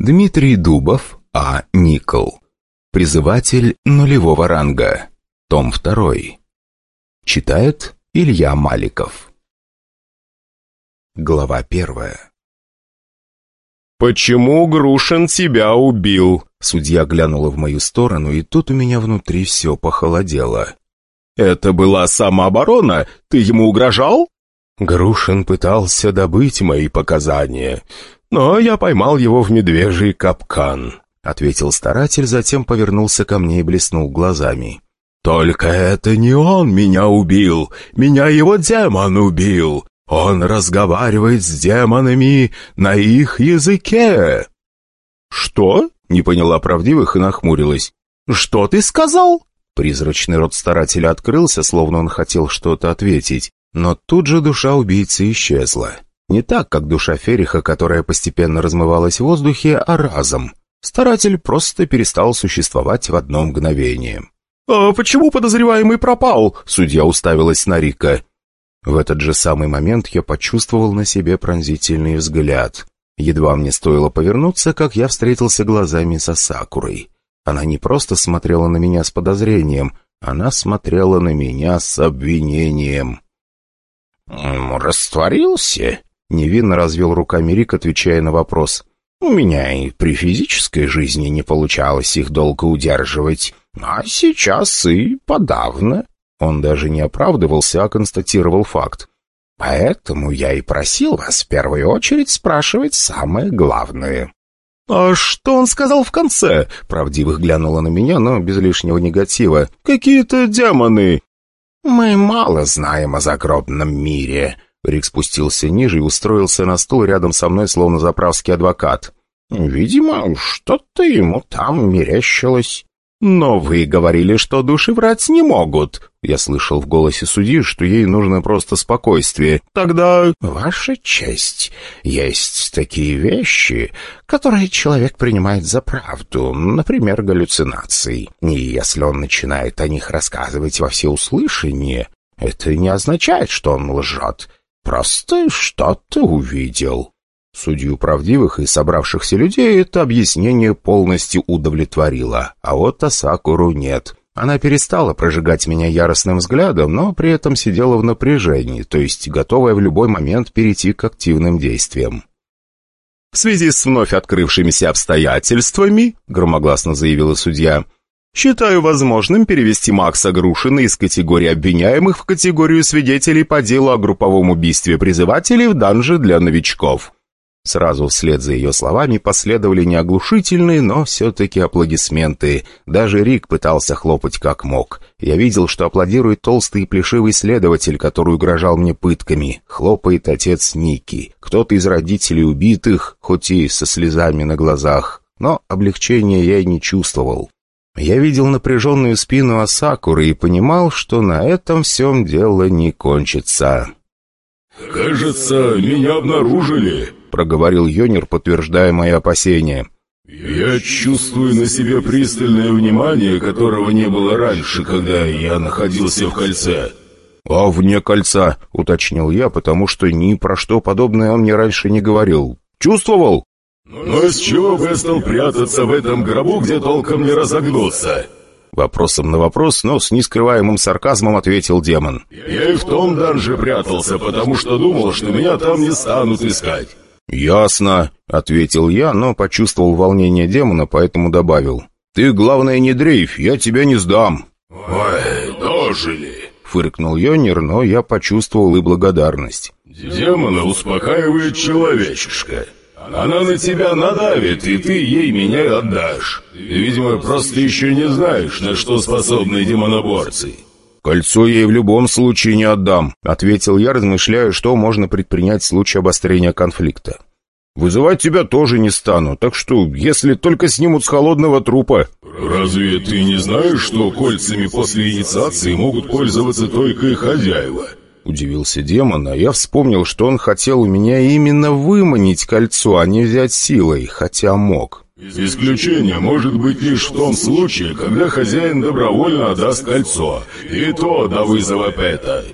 Дмитрий Дубов, А. Никол. Призыватель нулевого ранга. Том 2. Читает Илья Маликов. Глава первая. «Почему Грушин тебя убил?» Судья глянула в мою сторону, и тут у меня внутри все похолодело. «Это была самооборона? Ты ему угрожал?» Грушин пытался добыть мои показания, но я поймал его в медвежий капкан», — ответил старатель, затем повернулся ко мне и блеснул глазами. «Только это не он меня убил, меня его демон убил. Он разговаривает с демонами на их языке». «Что?» — не поняла правдивых и нахмурилась. «Что ты сказал?» Призрачный рот старателя открылся, словно он хотел что-то ответить, но тут же душа убийцы исчезла. Не так, как душа Фериха, которая постепенно размывалась в воздухе, а разом. Старатель просто перестал существовать в одно мгновение. «А почему подозреваемый пропал?» Судья уставилась на Рика. В этот же самый момент я почувствовал на себе пронзительный взгляд. Едва мне стоило повернуться, как я встретился глазами со Сакурой. Она не просто смотрела на меня с подозрением, она смотрела на меня с обвинением. «Растворился?» — невинно развел руками Рик, отвечая на вопрос. «У меня и при физической жизни не получалось их долго удерживать, а сейчас и подавно». Он даже не оправдывался, а констатировал факт. «Поэтому я и просил вас в первую очередь спрашивать самое главное». «А что он сказал в конце?» Правдивых глянула на меня, но без лишнего негатива. «Какие-то демоны!» «Мы мало знаем о загробном мире». Рик спустился ниже и устроился на стул рядом со мной, словно заправский адвокат. «Видимо, что-то ему там мерещилось». «Но вы говорили, что души врать не могут». Я слышал в голосе судьи, что ей нужно просто спокойствие. «Тогда...» «Ваша честь, есть такие вещи, которые человек принимает за правду, например, галлюцинации. И если он начинает о них рассказывать во всеуслышание, это не означает, что он лжет. Просто что-то увидел». Судью правдивых и собравшихся людей это объяснение полностью удовлетворило, а вот Асакуру нет. Она перестала прожигать меня яростным взглядом, но при этом сидела в напряжении, то есть готовая в любой момент перейти к активным действиям. «В связи с вновь открывшимися обстоятельствами», — громогласно заявила судья, «считаю возможным перевести Макса Грушина из категории обвиняемых в категорию свидетелей по делу о групповом убийстве призывателей в данже для новичков». Сразу вслед за ее словами последовали не оглушительные, но все-таки аплодисменты. Даже Рик пытался хлопать как мог. Я видел, что аплодирует толстый и плешивый следователь, который угрожал мне пытками. Хлопает отец Ники. Кто-то из родителей убитых, хоть и со слезами на глазах. Но облегчения я и не чувствовал. Я видел напряженную спину Асакуры и понимал, что на этом всем дело не кончится. «Кажется, меня обнаружили», проговорил Йонер, подтверждая мои опасения. «Я чувствую на себе пристальное внимание, которого не было раньше, когда я находился в кольце». «А вне кольца», — уточнил я, потому что ни про что подобное он мне раньше не говорил. «Чувствовал?» «Но с чего бы я стал прятаться в этом гробу, где толком не разогнуться?» Вопросом на вопрос, но с нескрываемым сарказмом ответил демон. «Я и в том данже прятался, потому что думал, что меня там не станут искать». «Ясно», — ответил я, но почувствовал волнение демона, поэтому добавил. «Ты, главное, не дрейф, я тебя не сдам». «Ой, дожили», — фыркнул Йонер, но я почувствовал и благодарность. «Демона успокаивает человечишка. Она на тебя надавит, и ты ей меня отдашь. Видимо, просто еще не знаешь, на что способны демоноборцы». «Кольцо ей в любом случае не отдам», — ответил я, размышляя, что можно предпринять в случае обострения конфликта. «Вызывать тебя тоже не стану, так что, если только снимут с холодного трупа...» «Разве ты не знаешь, что кольцами после инициации могут пользоваться только их хозяева?» Удивился демон, а я вспомнил, что он хотел у меня именно выманить кольцо, а не взять силой, хотя мог. Исключение может быть лишь в том случае, когда хозяин добровольно отдаст кольцо, и то до вызова Пэта.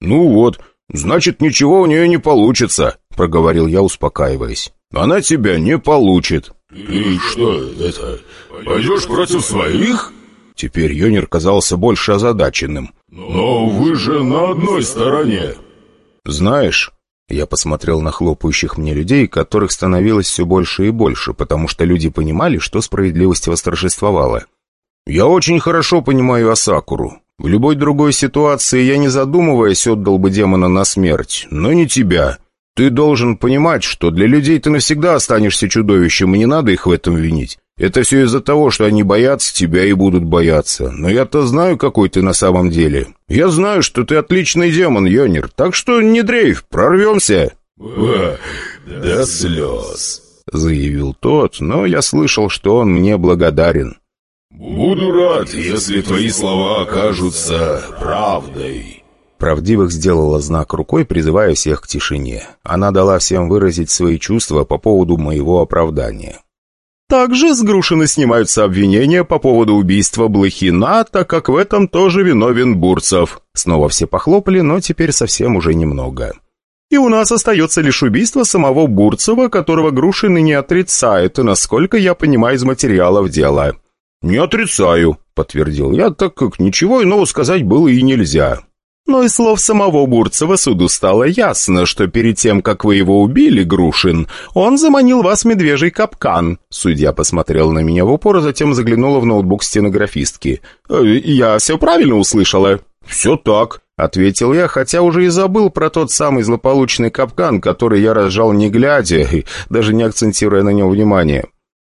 «Ну вот, значит, ничего у нее не получится», — проговорил я, успокаиваясь. «Она тебя не получит». «Ты что, это, пойдешь против своих?» Теперь Йонер казался больше озадаченным. «Но вы же на одной стороне!» «Знаешь...» Я посмотрел на хлопающих мне людей, которых становилось все больше и больше, потому что люди понимали, что справедливость восторжествовала. «Я очень хорошо понимаю Асакуру. В любой другой ситуации я, не задумываясь, отдал бы демона на смерть, но не тебя. Ты должен понимать, что для людей ты навсегда останешься чудовищем, и не надо их в этом винить. Это все из-за того, что они боятся тебя и будут бояться. Но я-то знаю, какой ты на самом деле. Я знаю, что ты отличный демон, Йонер, так что не дрейф, прорвемся». «До слез», — заявил тот, но я слышал, что он мне благодарен. «Буду рад, если твои слова окажутся правдой». Правдивых сделала знак рукой, призывая всех к тишине. Она дала всем выразить свои чувства по поводу моего оправдания. Также с Грушины снимаются обвинения по поводу убийства Блохина, так как в этом тоже виновен Бурцев. Снова все похлопали, но теперь совсем уже немного. И у нас остается лишь убийство самого Бурцева, которого Грушин и не отрицает, насколько я понимаю из материалов дела. «Не отрицаю», — подтвердил я, так как ничего иного сказать было и нельзя. Но из слов самого Бурцева суду стало ясно, что перед тем, как вы его убили, Грушин, он заманил вас в медвежий капкан. Судья посмотрел на меня в упор, а затем заглянула в ноутбук стенографистки. «Э, «Я все правильно услышала?» «Все так», — ответил я, хотя уже и забыл про тот самый злополучный капкан, который я разжал не глядя, даже не акцентируя на нем внимание.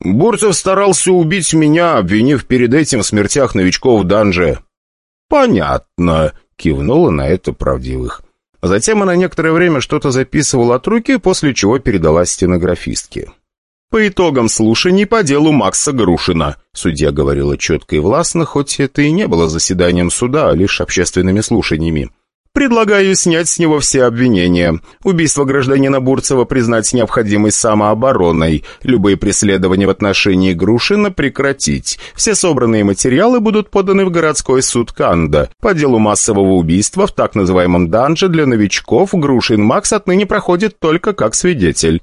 Бурцев старался убить меня, обвинив перед этим в смертях новичков данже. «Понятно», Кивнула на это правдивых. Затем она некоторое время что-то записывала от руки, после чего передала стенографистке. «По итогам слушаний по делу Макса Грушина», судья говорила четко и властно, хоть это и не было заседанием суда, а лишь общественными слушаниями. Предлагаю снять с него все обвинения. Убийство гражданина Бурцева признать необходимой самообороной. Любые преследования в отношении Грушина прекратить. Все собранные материалы будут поданы в городской суд Канда. По делу массового убийства в так называемом данже для новичков Грушин Макс отныне проходит только как свидетель.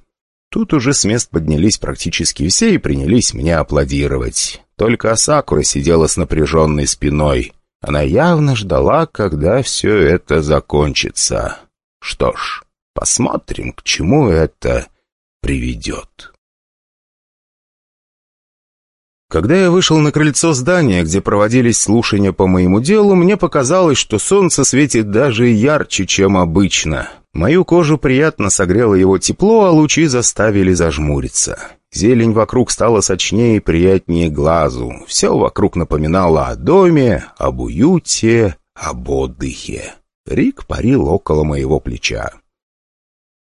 Тут уже с мест поднялись практически все и принялись мне аплодировать. Только Асакура сидела с напряженной спиной. Она явно ждала, когда все это закончится. Что ж, посмотрим, к чему это приведет. Когда я вышел на крыльцо здания, где проводились слушания по моему делу, мне показалось, что солнце светит даже ярче, чем обычно. Мою кожу приятно согрело его тепло, а лучи заставили зажмуриться. Зелень вокруг стала сочнее и приятнее глазу. Все вокруг напоминало о доме, об уюте, об отдыхе. Рик парил около моего плеча.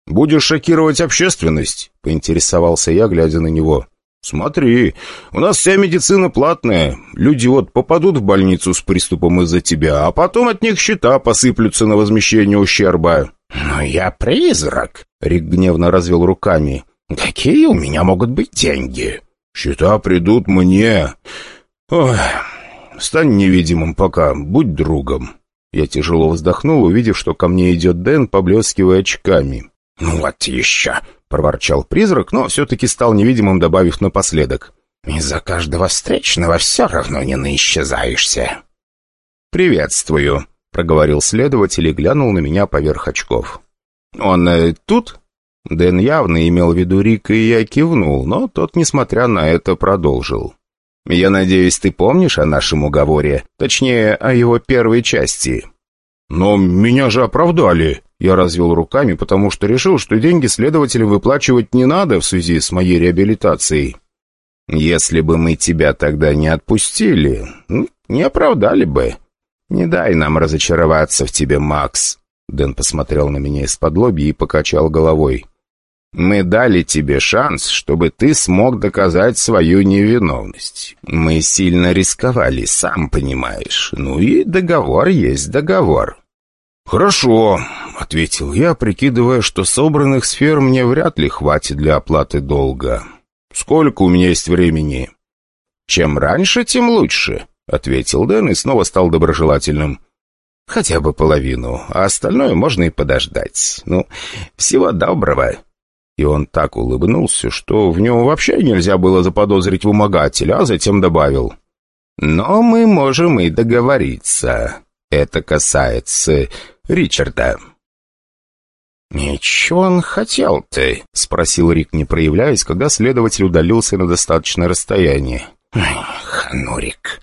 «Будешь шокировать общественность?» — поинтересовался я, глядя на него. «Смотри, у нас вся медицина платная. Люди вот попадут в больницу с приступом из-за тебя, а потом от них счета посыплются на возмещение ущерба». «Но я призрак!» — Рик гневно развел руками. «Какие у меня могут быть деньги?» «Счета придут мне. Ой, стань невидимым пока, будь другом». Я тяжело вздохнул, увидев, что ко мне идет Дэн, поблескивая очками. «Ну вот еще!» — проворчал призрак, но все-таки стал невидимым, добавив напоследок. «Из-за каждого встречного все равно не наисчезаешься». «Приветствую», — проговорил следователь и глянул на меня поверх очков. «Он э, тут?» Дэн явно имел в виду Рика, и я кивнул, но тот, несмотря на это, продолжил. «Я надеюсь, ты помнишь о нашем уговоре? Точнее, о его первой части?» «Но меня же оправдали!» Я развел руками, потому что решил, что деньги следователям выплачивать не надо в связи с моей реабилитацией. «Если бы мы тебя тогда не отпустили, не оправдали бы. Не дай нам разочароваться в тебе, Макс!» Дэн посмотрел на меня из-под лоби и покачал головой. Мы дали тебе шанс, чтобы ты смог доказать свою невиновность. Мы сильно рисковали, сам понимаешь. Ну и договор есть договор». «Хорошо», — ответил я, прикидывая, что собранных сфер мне вряд ли хватит для оплаты долга. «Сколько у меня есть времени?» «Чем раньше, тем лучше», — ответил Дэн и снова стал доброжелательным. «Хотя бы половину, а остальное можно и подождать. Ну, всего доброго». И он так улыбнулся, что в нем вообще нельзя было заподозрить вымогателя, а затем добавил. «Но мы можем и договориться. Это касается Ричарда». «И чего он хотел ты?» — спросил Рик, не проявляясь, когда следователь удалился на достаточное расстояние. «Ханурик».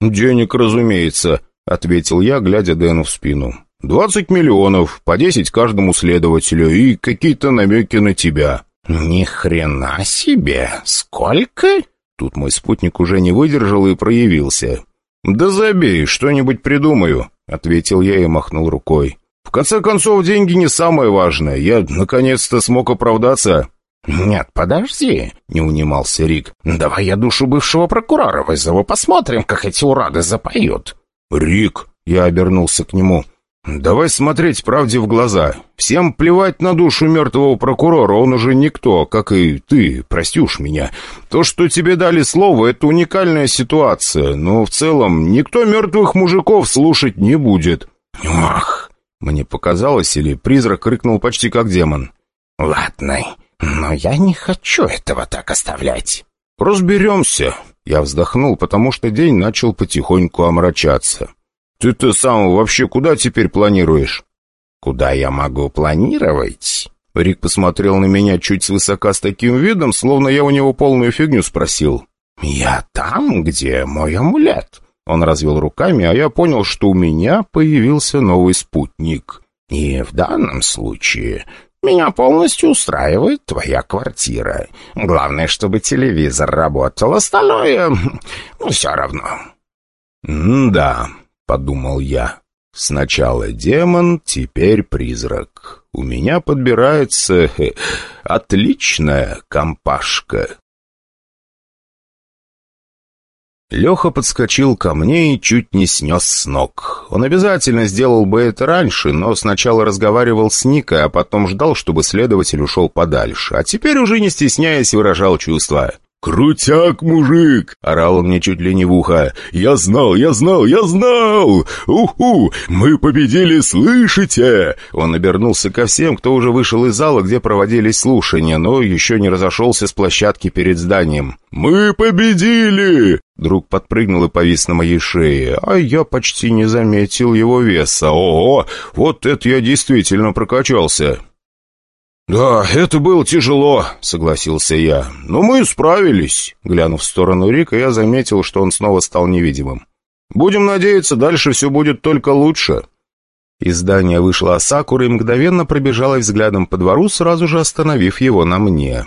«Денег, разумеется», — ответил я, глядя Дэну в спину. «Двадцать миллионов, по десять каждому следователю и какие-то намеки на тебя». «Ни хрена себе! Сколько?» Тут мой спутник уже не выдержал и проявился. «Да забей, что-нибудь придумаю», — ответил я и махнул рукой. В конце концов, деньги не самое важное. Я наконец-то смог оправдаться. «Нет, подожди», — не унимался Рик. «Давай я душу бывшего прокурора вызову, посмотрим, как эти урады запоют». «Рик», — я обернулся к нему, — «давай смотреть правде в глаза. Всем плевать на душу мертвого прокурора, он уже никто, как и ты, прости уж меня. То, что тебе дали слово, это уникальная ситуация, но в целом никто мертвых мужиков слушать не будет». «Ах!» Мне показалось, или призрак рыкнул почти как демон. «Ладно, но я не хочу этого так оставлять». «Разберемся». Я вздохнул, потому что день начал потихоньку омрачаться. «Ты-то сам вообще куда теперь планируешь?» «Куда я могу планировать?» Рик посмотрел на меня чуть свысока с таким видом, словно я у него полную фигню спросил. «Я там, где мой амулет. Он развел руками, а я понял, что у меня появился новый спутник. «И в данном случае меня полностью устраивает твоя квартира. Главное, чтобы телевизор работал, остальное... ну, все равно». «Да», — подумал я. «Сначала демон, теперь призрак. У меня подбирается отличная компашка». Леха подскочил ко мне и чуть не снес с ног. Он обязательно сделал бы это раньше, но сначала разговаривал с Никой, а потом ждал, чтобы следователь ушел подальше. А теперь уже не стесняясь выражал чувства. «Крутяк, мужик!» — орал он мне чуть ли не в ухо. «Я знал, я знал, я знал! Уху! Мы победили, слышите?» Он обернулся ко всем, кто уже вышел из зала, где проводились слушания, но еще не разошелся с площадки перед зданием. «Мы победили!» Друг подпрыгнул и повис на моей шее, а я почти не заметил его веса. Ого, вот это я действительно прокачался. «Да, это было тяжело», — согласился я. «Но мы справились». Глянув в сторону Рика, я заметил, что он снова стал невидимым. «Будем надеяться, дальше все будет только лучше». Из здания вышла Асакура и мгновенно пробежала взглядом по двору, сразу же остановив его на мне.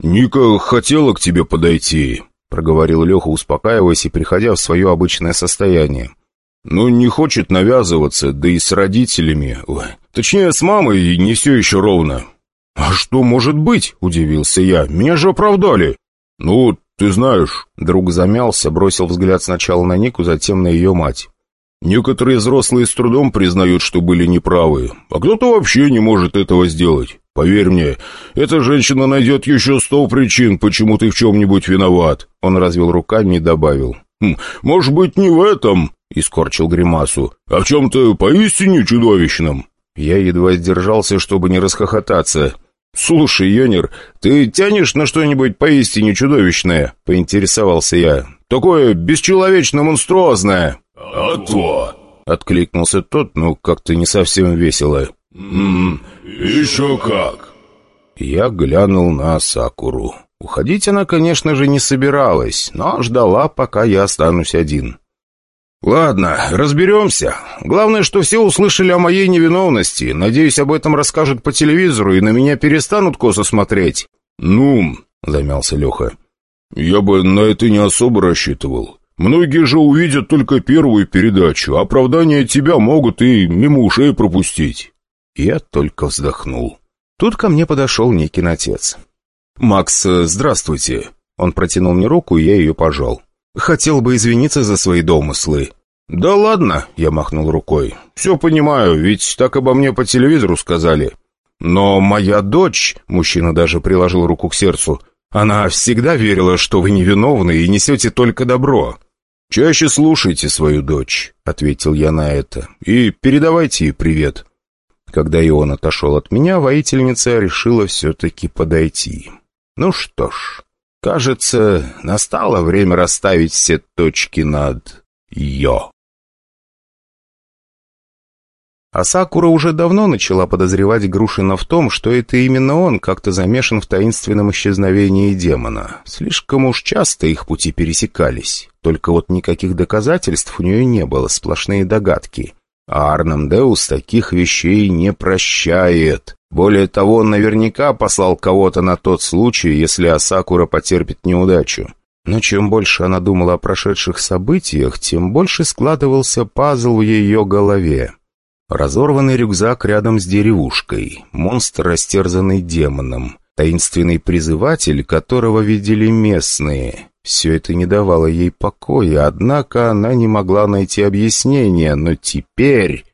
«Ника хотела к тебе подойти», — проговорил Леха, успокаиваясь и приходя в свое обычное состояние. «Ну, не хочет навязываться, да и с родителями. Ой, точнее, с мамой не все еще ровно. «А что может быть?» — удивился я. «Меня же оправдали!» «Ну, ты знаешь...» Друг замялся, бросил взгляд сначала на Нику, затем на ее мать. «Некоторые взрослые с трудом признают, что были неправы, а кто-то вообще не может этого сделать. Поверь мне, эта женщина найдет еще сто причин, почему ты в чем-нибудь виноват». Он развел руками и добавил. «Хм, «Может быть, не в этом?» — и скорчил гримасу. «А в чем-то поистине чудовищном». Я едва сдержался, чтобы не расхохотаться. «Слушай, Йонер, ты тянешь на что-нибудь поистине чудовищное?» — поинтересовался я. «Такое бесчеловечно-монструозное!» «А то!» — откликнулся тот, ну, как-то не совсем весело. «М -м, «Еще как!» Я глянул на Сакуру. Уходить она, конечно же, не собиралась, но ждала, пока я останусь один. «Ладно, разберемся. Главное, что все услышали о моей невиновности. Надеюсь, об этом расскажут по телевизору и на меня перестанут косо смотреть». «Ну», — замялся Леха, — «я бы на это не особо рассчитывал. Многие же увидят только первую передачу. Оправдания тебя могут и мимо ушей пропустить». Я только вздохнул. Тут ко мне подошел Никин отец. «Макс, здравствуйте». Он протянул мне руку, и я ее пожал. Хотел бы извиниться за свои домыслы». «Да ладно», — я махнул рукой. «Все понимаю, ведь так обо мне по телевизору сказали. Но моя дочь...» — мужчина даже приложил руку к сердцу. «Она всегда верила, что вы невиновны и несете только добро». «Чаще слушайте свою дочь», — ответил я на это. «И передавайте ей привет». Когда и он отошел от меня, воительница решила все-таки подойти. Ну что ж, кажется, настало время расставить все точки над «ё». А Сакура уже давно начала подозревать Грушина в том, что это именно он как-то замешан в таинственном исчезновении демона. Слишком уж часто их пути пересекались. Только вот никаких доказательств у нее не было, сплошные догадки. А Арнамдеус таких вещей не прощает. Более того, он наверняка послал кого-то на тот случай, если Асакура потерпит неудачу. Но чем больше она думала о прошедших событиях, тем больше складывался пазл в ее голове. Разорванный рюкзак рядом с деревушкой, монстр, растерзанный демоном, таинственный призыватель, которого видели местные. Все это не давало ей покоя, однако она не могла найти объяснения, но теперь...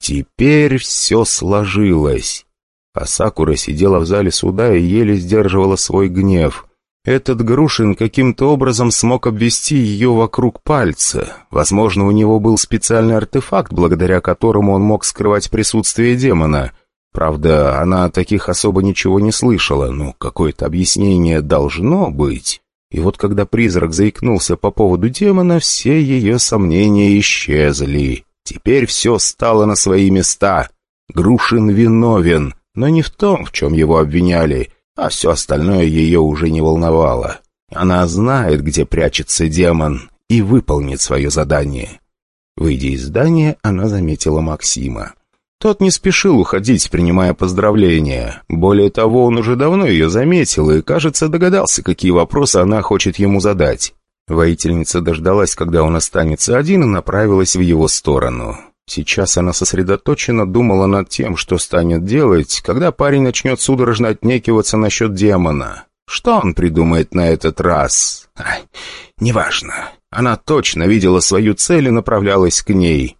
Теперь все сложилось. А Сакура сидела в зале суда и еле сдерживала свой гнев. Этот Грушин каким-то образом смог обвести ее вокруг пальца. Возможно, у него был специальный артефакт, благодаря которому он мог скрывать присутствие демона. Правда, она о таких особо ничего не слышала, но какое-то объяснение должно быть. И вот когда призрак заикнулся по поводу демона, все ее сомнения исчезли. Теперь все стало на свои места. Грушин виновен, но не в том, в чем его обвиняли — а все остальное ее уже не волновало. Она знает, где прячется демон, и выполнит свое задание. Выйдя из здания, она заметила Максима. Тот не спешил уходить, принимая поздравления. Более того, он уже давно ее заметил и, кажется, догадался, какие вопросы она хочет ему задать. Воительница дождалась, когда он останется один, и направилась в его сторону. Сейчас она сосредоточенно думала над тем, что станет делать, когда парень начнет судорожно отнекиваться насчет демона. Что он придумает на этот раз? Ай, неважно. Она точно видела свою цель и направлялась к ней.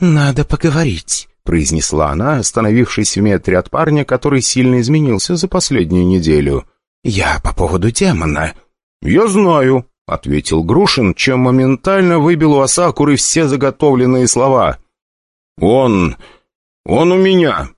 «Надо поговорить», — произнесла она, остановившись в метре от парня, который сильно изменился за последнюю неделю. «Я по поводу демона». «Я знаю», — ответил Грушин, чем моментально выбил у Асакуры все заготовленные слова — «Он... он у меня!»